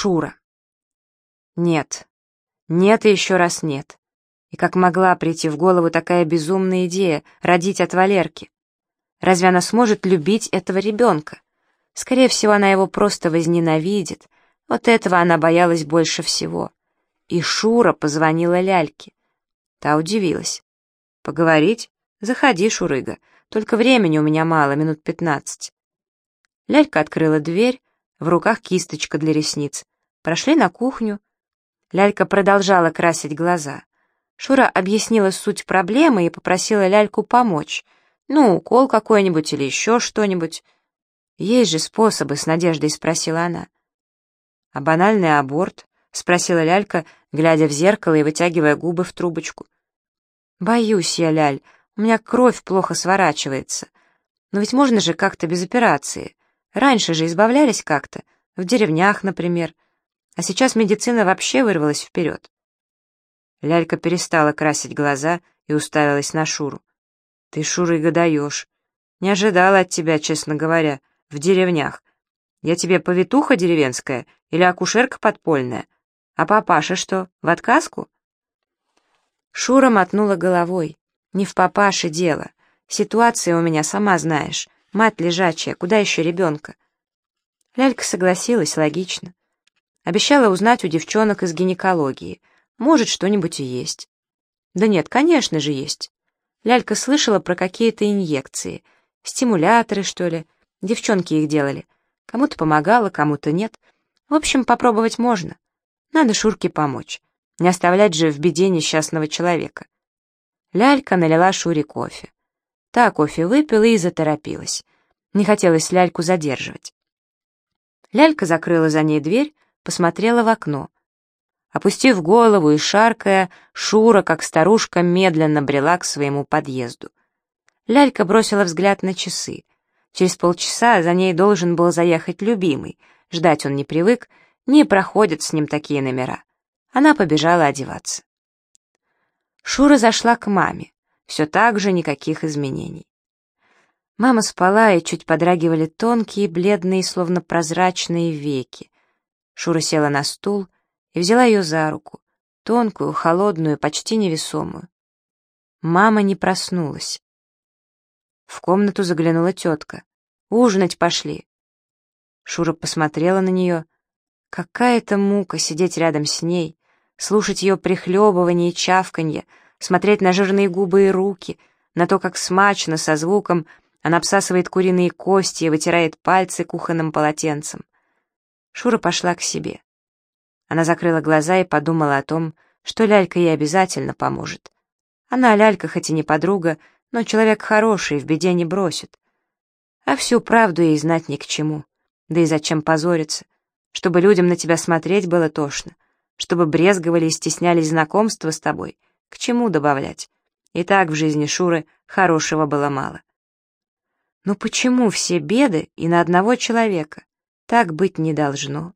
Шура. Нет. Нет и еще раз нет. И как могла прийти в голову такая безумная идея — родить от Валерки? Разве она сможет любить этого ребенка? Скорее всего, она его просто возненавидит. Вот этого она боялась больше всего. И Шура позвонила Ляльке. Та удивилась. «Поговорить? Заходи, Шурыга. Только времени у меня мало, минут пятнадцать». Лялька открыла дверь, в руках кисточка для ресниц. Прошли на кухню. Лялька продолжала красить глаза. Шура объяснила суть проблемы и попросила Ляльку помочь. Ну, укол какой-нибудь или еще что-нибудь. «Есть же способы», — с надеждой спросила она. «А банальный аборт?» — спросила Лялька, глядя в зеркало и вытягивая губы в трубочку. «Боюсь я, Ляль, у меня кровь плохо сворачивается. Но ведь можно же как-то без операции. Раньше же избавлялись как-то, в деревнях, например. А сейчас медицина вообще вырвалась вперед. Лялька перестала красить глаза и уставилась на Шуру. «Ты, Шурыга, даешь. Не ожидала от тебя, честно говоря, в деревнях. Я тебе повитуха деревенская или акушерка подпольная? А папаша что, в отказку?» Шура мотнула головой. «Не в папаше дело. Ситуация у меня, сама знаешь. Мать лежачая, куда еще ребенка? Лялька согласилась, логично. Обещала узнать у девчонок из гинекологии. Может, что-нибудь и есть. Да нет, конечно же есть. Лялька слышала про какие-то инъекции. Стимуляторы, что ли. Девчонки их делали. Кому-то помогало, кому-то нет. В общем, попробовать можно. Надо Шурке помочь. Не оставлять же в беде несчастного человека. Лялька налила Шуре кофе. Та кофе выпила и заторопилась. Не хотелось ляльку задерживать. Лялька закрыла за ней дверь, посмотрела в окно. Опустив голову и шаркая, Шура, как старушка, медленно брела к своему подъезду. Лялька бросила взгляд на часы. Через полчаса за ней должен был заехать любимый. Ждать он не привык, не проходят с ним такие номера. Она побежала одеваться. Шура зашла к маме. Все так же никаких изменений. Мама спала, и чуть подрагивали тонкие, бледные, словно прозрачные веки. Шура села на стул и взяла ее за руку, тонкую, холодную, почти невесомую. Мама не проснулась. В комнату заглянула тетка. «Ужинать пошли». Шура посмотрела на нее. Какая-то мука сидеть рядом с ней, слушать ее прихлебывание и чавканье, смотреть на жирные губы и руки, на то, как смачно, со звуком, она обсасывает куриные кости и вытирает пальцы кухонным полотенцем. Шура пошла к себе. Она закрыла глаза и подумала о том, что лялька ей обязательно поможет. Она, лялька, хоть и не подруга, но человек хороший, в беде не бросит. А всю правду ей знать ни к чему. Да и зачем позориться? Чтобы людям на тебя смотреть было тошно. Чтобы брезговали и стеснялись знакомства с тобой — к чему добавлять? И так в жизни Шуры хорошего было мало. Но почему все беды и на одного человека? Так быть не должно.